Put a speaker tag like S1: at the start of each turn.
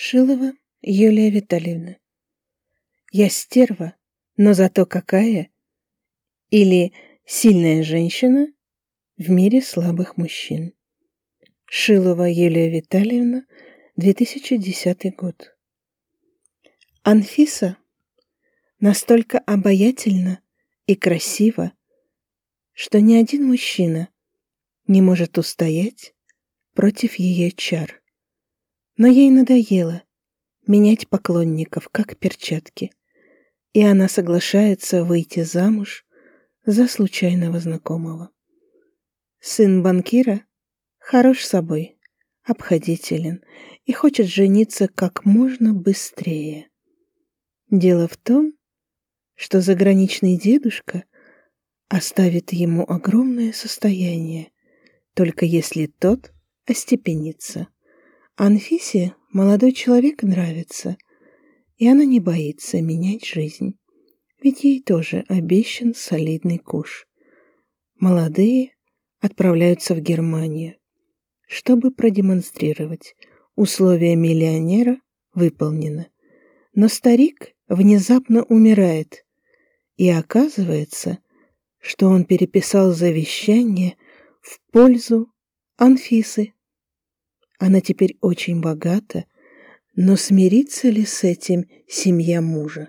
S1: Шилова Юлия Витальевна. Я стерва, но зато какая? Или сильная женщина в мире слабых мужчин. Шилова Юлия Витальевна, 2010 год. Анфиса настолько обаятельна и красива, что ни один мужчина не может устоять против ее чар. Но ей надоело менять поклонников, как перчатки, и она соглашается выйти замуж за случайного знакомого. Сын банкира хорош собой, обходителен и хочет жениться как можно быстрее. Дело в том, что заграничный дедушка оставит ему огромное состояние, только если тот остепенится. Анфисе молодой человек нравится, и она не боится менять жизнь, ведь ей тоже обещан солидный куш. Молодые отправляются в Германию, чтобы продемонстрировать, условия миллионера выполнены. Но старик внезапно умирает, и оказывается, что он переписал завещание в пользу Анфисы. Она теперь очень богата, но смирится ли с этим семья мужа?